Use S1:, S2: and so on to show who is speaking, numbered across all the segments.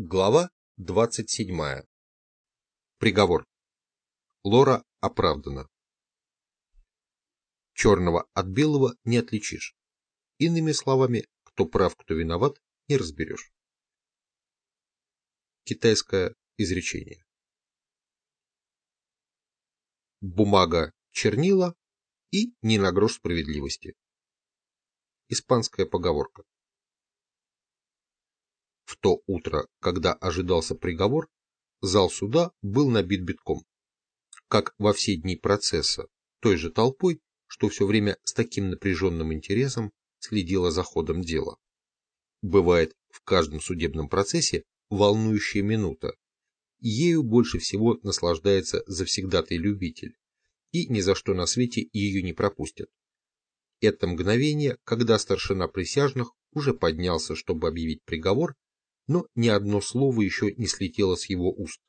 S1: Глава 27. Приговор. Лора оправдана. Черного от белого не отличишь. Иными словами, кто прав, кто виноват, не разберешь. Китайское изречение. Бумага, чернила и не на грош справедливости. Испанская поговорка. В то утро, когда ожидался приговор, зал суда был набит битком. Как во все дни процесса, той же толпой, что все время с таким напряженным интересом следила за ходом дела. Бывает в каждом судебном процессе волнующая минута. Ею больше всего наслаждается завсегдатый любитель, и ни за что на свете ее не пропустят. Это мгновение, когда старшина присяжных уже поднялся, чтобы объявить приговор, но ни одно слово еще не слетело с его уст,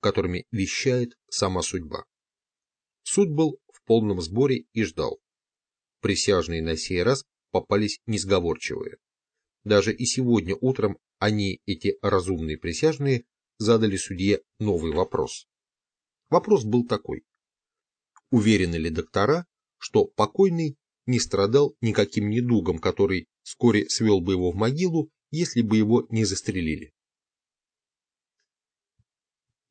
S1: которыми вещает сама судьба. Суд был в полном сборе и ждал. Присяжные на сей раз попались несговорчивые. Даже и сегодня утром они, эти разумные присяжные, задали судье новый вопрос. Вопрос был такой. Уверены ли доктора, что покойный не страдал никаким недугом, который вскоре свел бы его в могилу если бы его не застрелили.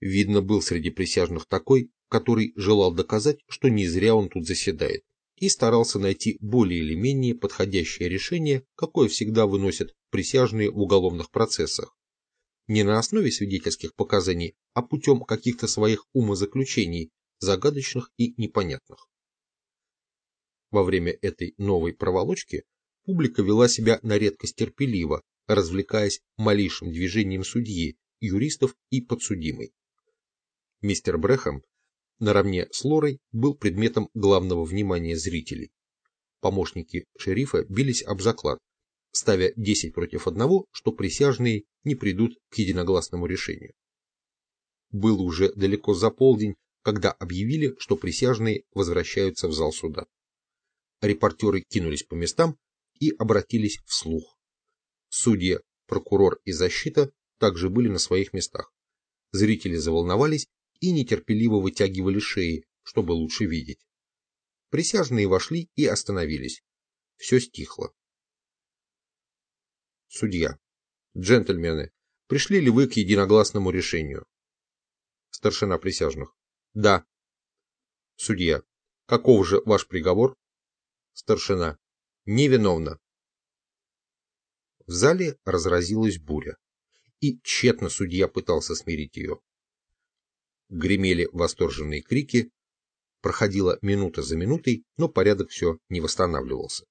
S1: Видно, был среди присяжных такой, который желал доказать, что не зря он тут заседает, и старался найти более или менее подходящее решение, какое всегда выносят присяжные в уголовных процессах. Не на основе свидетельских показаний, а путем каких-то своих умозаключений, загадочных и непонятных. Во время этой новой проволочки публика вела себя на редкость терпеливо, развлекаясь малейшим движением судьи, юристов и подсудимой. Мистер Брэхэм наравне с Лорой был предметом главного внимания зрителей. Помощники шерифа бились об заклад, ставя 10 против одного, что присяжные не придут к единогласному решению. Было уже далеко за полдень, когда объявили, что присяжные возвращаются в зал суда. Репортеры кинулись по местам и обратились вслух. Судья, прокурор и защита также были на своих местах. Зрители заволновались и нетерпеливо вытягивали шеи, чтобы лучше видеть. Присяжные вошли и остановились. Все стихло. Судья. Джентльмены, пришли ли вы к единогласному решению? Старшина присяжных. Да. Судья. Каков же ваш приговор? Старшина. Невиновна. В зале разразилась буря, и тщетно судья пытался смирить ее. Гремели восторженные крики, проходила минута за минутой, но порядок все не восстанавливался.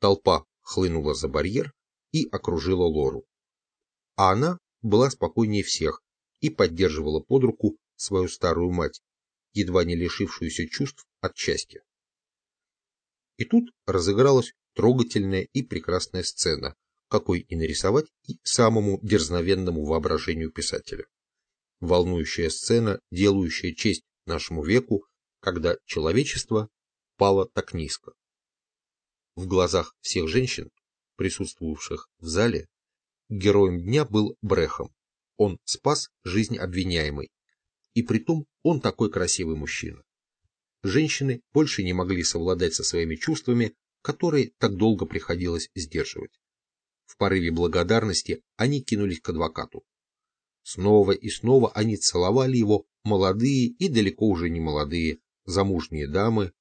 S1: Толпа хлынула за барьер и окружила Лору. А она была спокойнее всех и поддерживала под руку свою старую мать, едва не лишившуюся чувств от счастья. И тут разыгралась трогательная и прекрасная сцена, какой и нарисовать и самому дерзновенному воображению писателя. Волнующая сцена, делающая честь нашему веку, когда человечество пало так низко. В глазах всех женщин, присутствовавших в зале, героем дня был Брехом. Он спас жизнь обвиняемой. И притом он такой красивый мужчина. Женщины больше не могли совладать со своими чувствами, которые так долго приходилось сдерживать. В порыве благодарности они кинулись к адвокату. Снова и снова они целовали его, молодые и далеко уже не молодые, замужние дамы,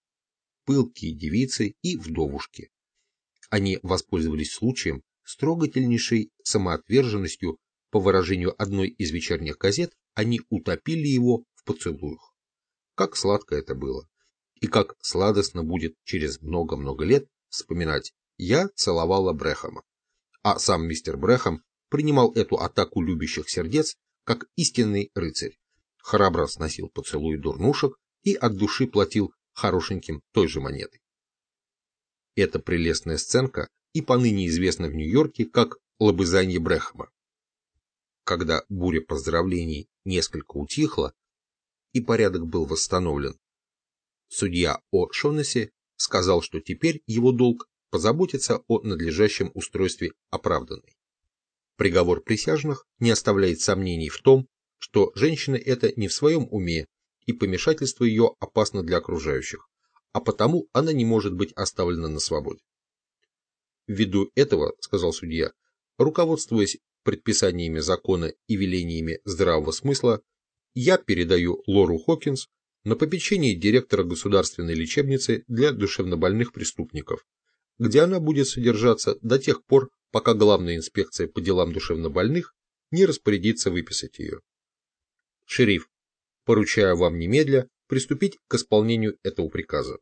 S1: пылкие девицы и вдовушки. Они воспользовались случаем с трогательнейшей самоотверженностью, по выражению одной из вечерних газет, они утопили его в поцелуях. Как сладко это было, и как сладостно будет через много-много лет вспоминать «Я целовала Брехама» а сам мистер Брэхам принимал эту атаку любящих сердец как истинный рыцарь, храбро сносил поцелуй дурнушек и от души платил хорошеньким той же монетой. Эта прелестная сценка и поныне известна в Нью-Йорке как лобызанье Брэхама. Когда буря поздравлений несколько утихла и порядок был восстановлен, судья О. Шонесси сказал, что теперь его долг позаботиться о надлежащем устройстве оправданной. Приговор присяжных не оставляет сомнений в том, что женщина эта не в своем уме, и помешательство ее опасно для окружающих, а потому она не может быть оставлена на свободе. Ввиду этого, сказал судья, руководствуясь предписаниями закона и велениями здравого смысла, я передаю Лору Хокинс на попечение директора государственной лечебницы для душевнобольных преступников, где она будет содержаться до тех пор, пока главная инспекция по делам душевнобольных не распорядится выписать ее. Шериф, поручаю вам немедля приступить к исполнению этого приказа.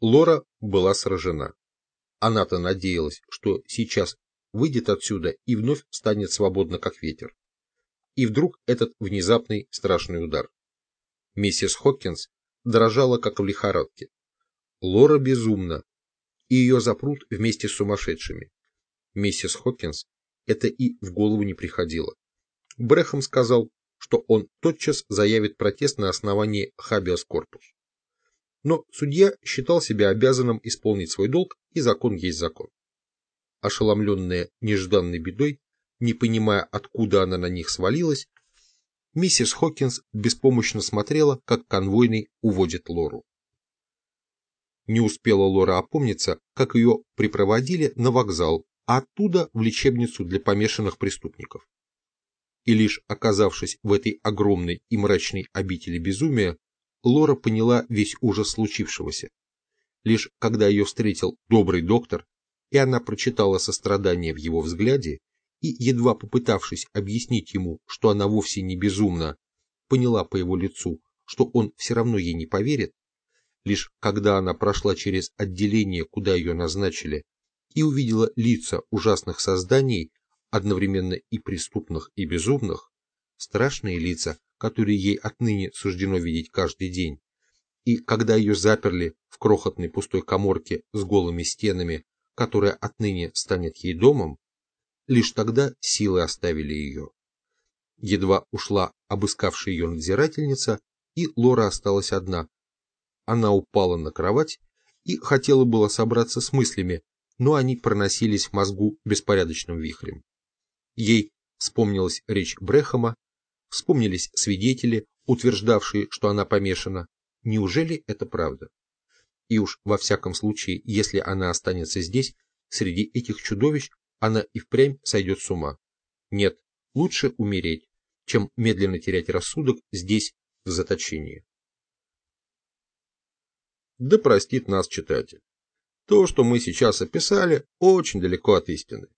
S1: Лора была сражена. Она-то надеялась, что сейчас выйдет отсюда и вновь станет свободна, как ветер. И вдруг этот внезапный страшный удар. Миссис Хоккинс дрожала, как в лихорадке. Лора безумна, и ее запрут вместе с сумасшедшими. Миссис Хоккинс это и в голову не приходило. Брехам сказал, что он тотчас заявит протест на основании хабиас корпус. Но судья считал себя обязанным исполнить свой долг, и закон есть закон. Ошеломленная нежданной бедой, не понимая, откуда она на них свалилась, миссис Хокинс беспомощно смотрела, как конвойный уводит Лору. Не успела Лора опомниться, как ее припроводили на вокзал, а оттуда в лечебницу для помешанных преступников и лишь оказавшись в этой огромной и мрачной обители безумия, Лора поняла весь ужас случившегося. Лишь когда ее встретил добрый доктор, и она прочитала сострадание в его взгляде, и, едва попытавшись объяснить ему, что она вовсе не безумна, поняла по его лицу, что он все равно ей не поверит, лишь когда она прошла через отделение, куда ее назначили, и увидела лица ужасных созданий, одновременно и преступных, и безумных, страшные лица, которые ей отныне суждено видеть каждый день. И когда ее заперли в крохотной пустой коморке с голыми стенами, которая отныне станет ей домом, лишь тогда силы оставили ее. Едва ушла обыскавшая ее надзирательница, и Лора осталась одна. Она упала на кровать и хотела было собраться с мыслями, но они проносились в мозгу беспорядочным вихрем. Ей вспомнилась речь Брехама, вспомнились свидетели, утверждавшие, что она помешана. Неужели это правда? И уж во всяком случае, если она останется здесь, среди этих чудовищ, она и впрямь сойдет с ума. Нет, лучше умереть, чем медленно терять рассудок здесь, в заточении. Да простит нас читатель. То, что мы сейчас описали, очень далеко от истины.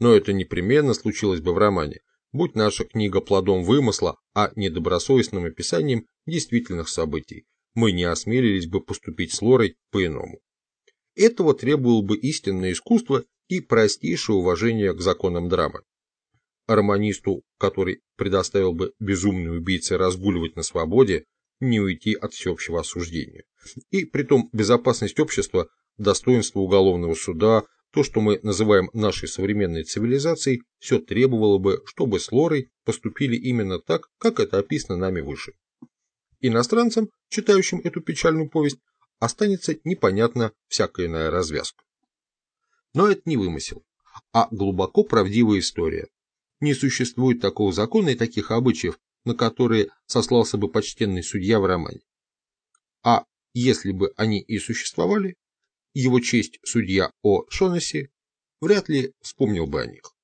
S1: Но это непременно случилось бы в романе, будь наша книга плодом вымысла, а не добросовестным описанием действительных событий. Мы не осмелились бы поступить с Лорой по-иному. Этого требовало бы истинное искусство и простейшее уважение к законам драмы. романисту, который предоставил бы безумной убийце разгуливать на свободе, не уйти от всеобщего осуждения. И притом безопасность общества, достоинство уголовного суда, то, что мы называем нашей современной цивилизацией, все требовало бы, чтобы с Лорой поступили именно так, как это описано нами выше. Иностранцам, читающим эту печальную повесть, останется непонятна всякая иная развязка. Но это не вымысел, а глубоко правдивая история. Не существует такого закона и таких обычаев, на которые сослался бы почтенный судья в романе. А если бы они и существовали, его честь судья О. Шонесси вряд ли вспомнил бы о них.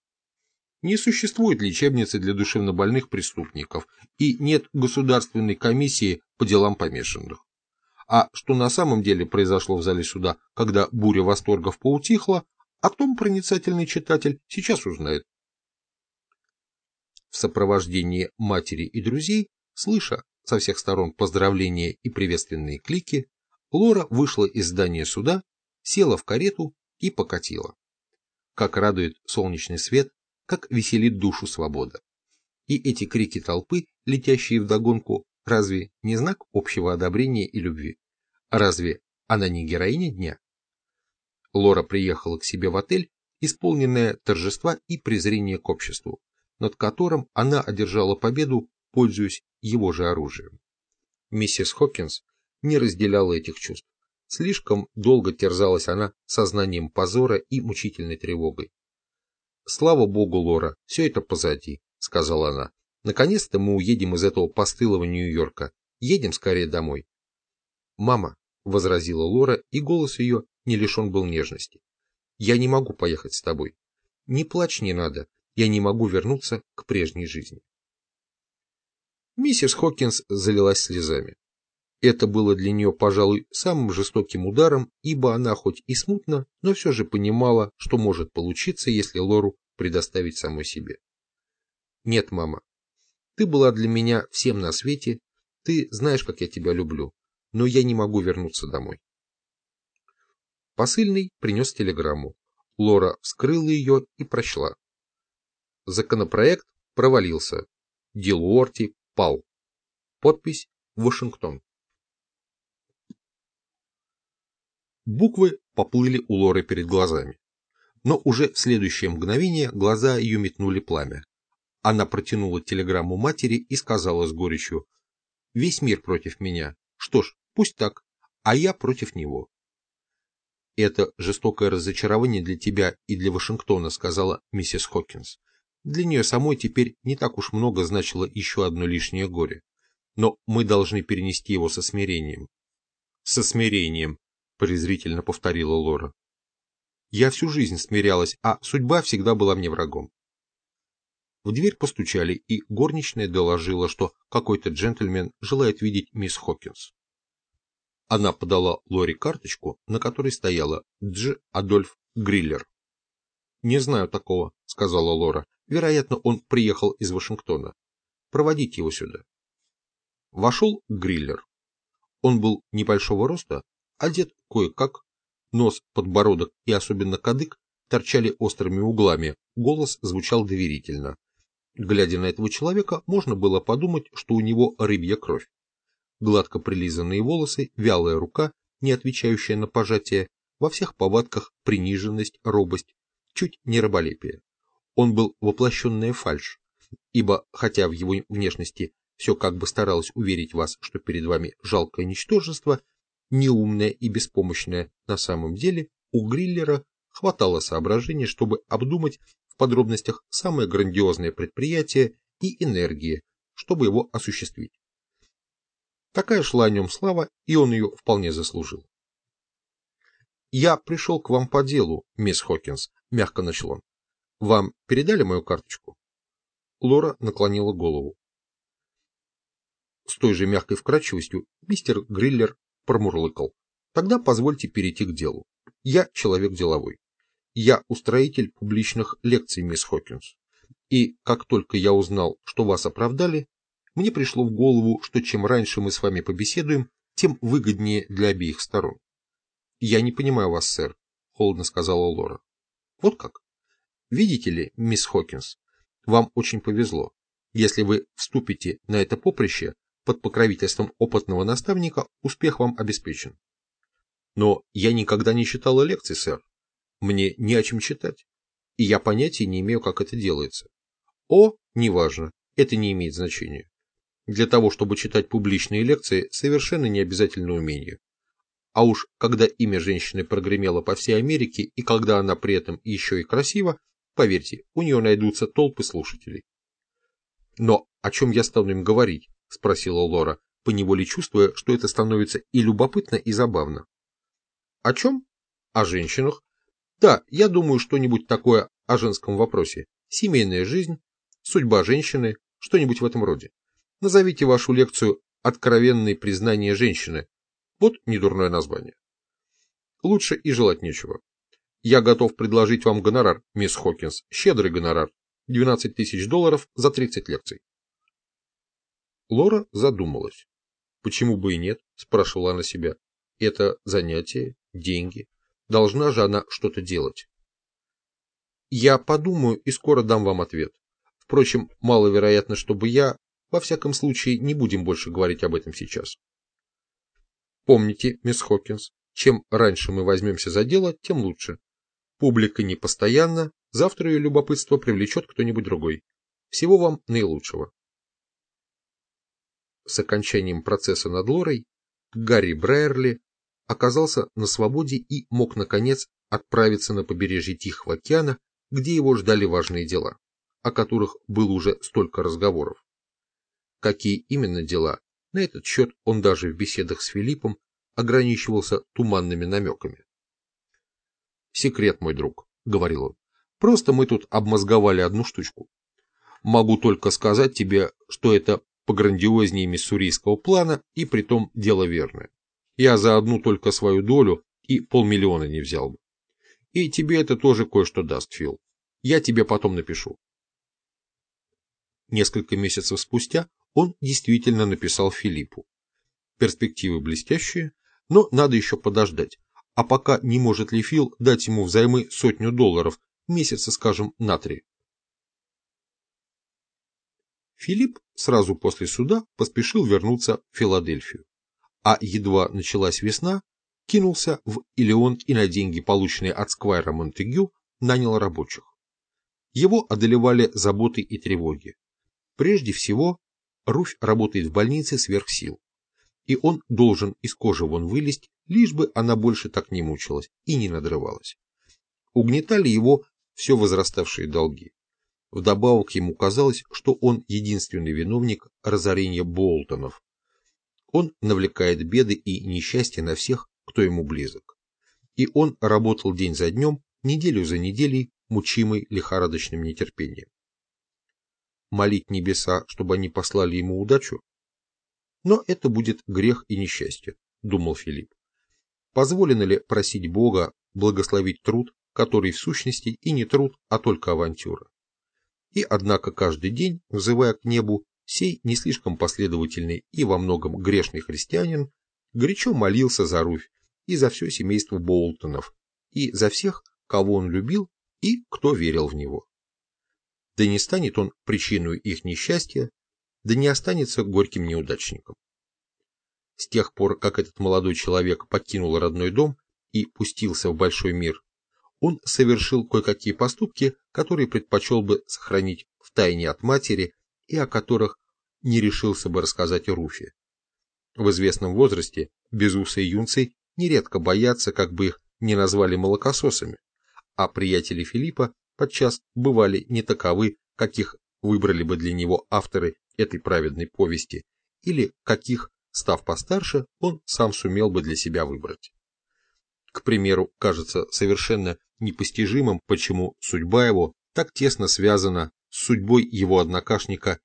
S1: Не существует лечебницы для душевнобольных преступников и нет государственной комиссии по делам помешанных. А что на самом деле произошло в зале суда, когда буря восторгов поутихла, о том проницательный читатель сейчас узнает. В сопровождении матери и друзей, слыша со всех сторон поздравления и приветственные клики, Лора вышла из здания суда села в карету и покатила. Как радует солнечный свет, как веселит душу свобода. И эти крики толпы, летящие вдогонку, разве не знак общего одобрения и любви? Разве она не героиня дня? Лора приехала к себе в отель, исполненная торжества и презрения к обществу, над которым она одержала победу, пользуясь его же оружием. Миссис Хокинс не разделяла этих чувств. Слишком долго терзалась она сознанием позора и мучительной тревогой. Слава богу, Лора, все это позади, сказала она. Наконец-то мы уедем из этого постылого Нью-Йорка. Едем скорее домой. Мама, возразила Лора, и голос ее не лишен был нежности. Я не могу поехать с тобой. Не плачь не надо, я не могу вернуться к прежней жизни. Миссис Хокинс залилась слезами. Это было для нее, пожалуй, самым жестоким ударом, ибо она хоть и смутно, но все же понимала, что может получиться, если Лору предоставить самой себе. Нет, мама, ты была для меня всем на свете, ты знаешь, как я тебя люблю, но я не могу вернуться домой. Посыльный принес телеграмму. Лора вскрыла ее и прочла. Законопроект провалился. Дилуорти пал. Подпись Вашингтон. Буквы поплыли у Лоры перед глазами. Но уже в следующее мгновение глаза ее метнули пламя. Она протянула телеграмму матери и сказала с горечью, «Весь мир против меня. Что ж, пусть так, а я против него». «Это жестокое разочарование для тебя и для Вашингтона», сказала миссис Хокинс. Для нее самой теперь не так уж много значило еще одно лишнее горе. Но мы должны перенести его со смирением. Со смирением, презрительно повторила Лора. Я всю жизнь смирялась, а судьба всегда была мне врагом. В дверь постучали, и горничная доложила, что какой-то джентльмен желает видеть мисс Хокинс. Она подала Лори карточку, на которой стояла Дж. Адольф Гриллер. «Не знаю такого», — сказала Лора. «Вероятно, он приехал из Вашингтона. Проводите его сюда». Вошел Гриллер. Он был небольшого роста, одет кое-как, нос, подбородок и особенно кадык торчали острыми углами, голос звучал доверительно. Глядя на этого человека, можно было подумать, что у него рыбья кровь. Гладко прилизанные волосы, вялая рука, не отвечающая на пожатие, во всех повадках приниженность, робость, чуть не раболепие. Он был воплощенная фальшь, ибо, хотя в его внешности все как бы старалось уверить вас, что перед вами жалкое ничтожество, неумное и беспомощное на самом деле, у Гриллера хватало соображений, чтобы обдумать в подробностях самое грандиозное предприятие и энергии, чтобы его осуществить. Такая шла о нем слава, и он ее вполне заслужил. «Я пришел к вам по делу, мисс Хокинс», — мягко начал он. «Вам передали мою карточку?» Лора наклонила голову. С той же мягкой вкрадчивостью мистер Гриллер промурлыкал. «Тогда позвольте перейти к делу. Я человек деловой. Я устроитель публичных лекций, мисс Хокинс. И как только я узнал, что вас оправдали, мне пришло в голову, что чем раньше мы с вами побеседуем, тем выгоднее для обеих сторон. Я не понимаю вас, сэр, холодно сказала Лора. Вот как? Видите ли, мисс Хокинс, вам очень повезло. Если вы вступите на это поприще, под покровительством опытного наставника успех вам обеспечен. Но я никогда не читала лекций, сэр. Мне не о чем читать. И я понятия не имею, как это делается. О, неважно, это не имеет значения. Для того, чтобы читать публичные лекции, совершенно не обязательно умение. А уж когда имя женщины прогремело по всей Америке, и когда она при этом еще и красива, поверьте, у нее найдутся толпы слушателей. Но о чем я стану им говорить? Спросила Лора, поневоле чувствуя, что это становится и любопытно, и забавно. О чем? О женщинах. Да, я думаю, что-нибудь такое о женском вопросе. Семейная жизнь, судьба женщины, что-нибудь в этом роде. Назовите вашу лекцию «Откровенные признания женщины». Вот недурное название. Лучше и желать нечего. Я готов предложить вам гонорар, мисс Хокинс, щедрый гонорар. 12 тысяч долларов за 30 лекций. Лора задумалась. Почему бы и нет, спрашивала она себя. Это занятие, деньги. Должна же она что-то делать. Я подумаю и скоро дам вам ответ. Впрочем, маловероятно, чтобы я, во всяком случае, не будем больше говорить об этом сейчас. Помните, мисс Хокинс, чем раньше мы возьмемся за дело, тем лучше. Публика не постоянна, завтра ее любопытство привлечет кто-нибудь другой. Всего вам наилучшего. С окончанием процесса над Лорой Гарри Брайерли оказался на свободе и мог, наконец, отправиться на побережье Тихого океана, где его ждали важные дела, о которых было уже столько разговоров. Какие именно дела, на этот счет он даже в беседах с Филиппом ограничивался туманными намеками. «Секрет, мой друг», — говорил он, — «просто мы тут обмозговали одну штучку. Могу только сказать тебе, что это пограндиознее миссурийского плана и притом дело верное. Я за одну только свою долю и полмиллиона не взял бы. И тебе это тоже кое-что даст, Фил. Я тебе потом напишу. Несколько месяцев спустя он действительно написал Филиппу. Перспективы блестящие, но надо еще подождать. А пока не может ли Фил дать ему взаймы сотню долларов, месяца, скажем, на три. Филипп сразу после суда поспешил вернуться в Филадельфию, а едва началась весна, кинулся в Илеон и на деньги, полученные от Сквайра Монтегю, нанял рабочих. Его одолевали заботы и тревоги. Прежде всего, Руфь работает в больнице сверх сил, и он должен из кожи вон вылезть, лишь бы она больше так не мучилась и не надрывалась. Угнетали его все возраставшие долги. Вдобавок ему казалось, что он единственный виновник разорения Болтонов. Он навлекает беды и несчастья на всех, кто ему близок. И он работал день за днем, неделю за неделей, мучимый лихорадочным нетерпением. Молить небеса, чтобы они послали ему удачу? Но это будет грех и несчастье, думал Филипп. Позволено ли просить Бога благословить труд, который в сущности и не труд, а только авантюра? И однако каждый день, взывая к небу, сей не слишком последовательный и во многом грешный христианин горячо молился за Руфь и за все семейство Болтонов, и за всех, кого он любил и кто верил в него. Да не станет он причиной их несчастья, да не останется горьким неудачником. С тех пор, как этот молодой человек покинул родной дом и пустился в большой мир, он совершил кое-какие поступки, которые предпочел бы сохранить в тайне от матери и о которых не решился бы рассказать Руфе. В известном возрасте безусые юнцы нередко боятся, как бы их не назвали молокососами, а приятели Филиппа подчас бывали не таковы, каких выбрали бы для него авторы этой праведной повести, или каких, став постарше, он сам сумел бы для себя выбрать. К примеру, кажется совершенно непостижимым, почему судьба его так тесно связана с судьбой его однокашника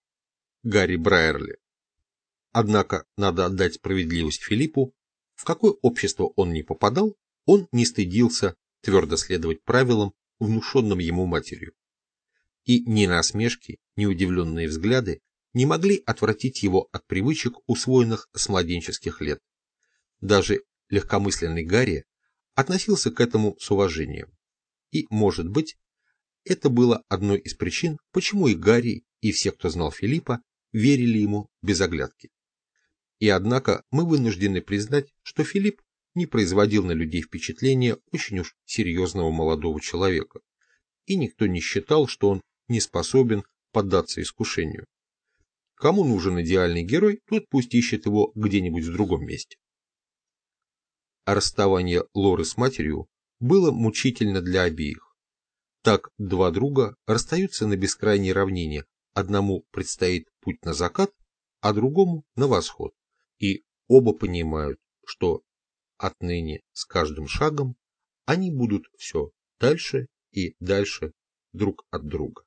S1: Гарри Брайерли. Однако надо отдать справедливость Филиппу, в какое общество он не попадал, он не стыдился твердо следовать правилам, внушенным ему матерью. И ни насмешки, ни удивленные взгляды не могли отвратить его от привычек, усвоенных с младенческих лет. Даже легкомысленный Гарри относился к этому с уважением. И, может быть, это было одной из причин, почему и Гарри, и все, кто знал Филиппа, верили ему без оглядки. И однако мы вынуждены признать, что Филипп не производил на людей впечатления очень уж серьезного молодого человека, и никто не считал, что он не способен поддаться искушению. Кому нужен идеальный герой, тот пусть ищет его где-нибудь в другом месте. А расставание Лоры с матерью было мучительно для обеих. Так два друга расстаются на бескрайней равнине, одному предстоит путь на закат, а другому на восход, и оба понимают, что отныне с каждым шагом они будут все дальше и дальше друг от друга.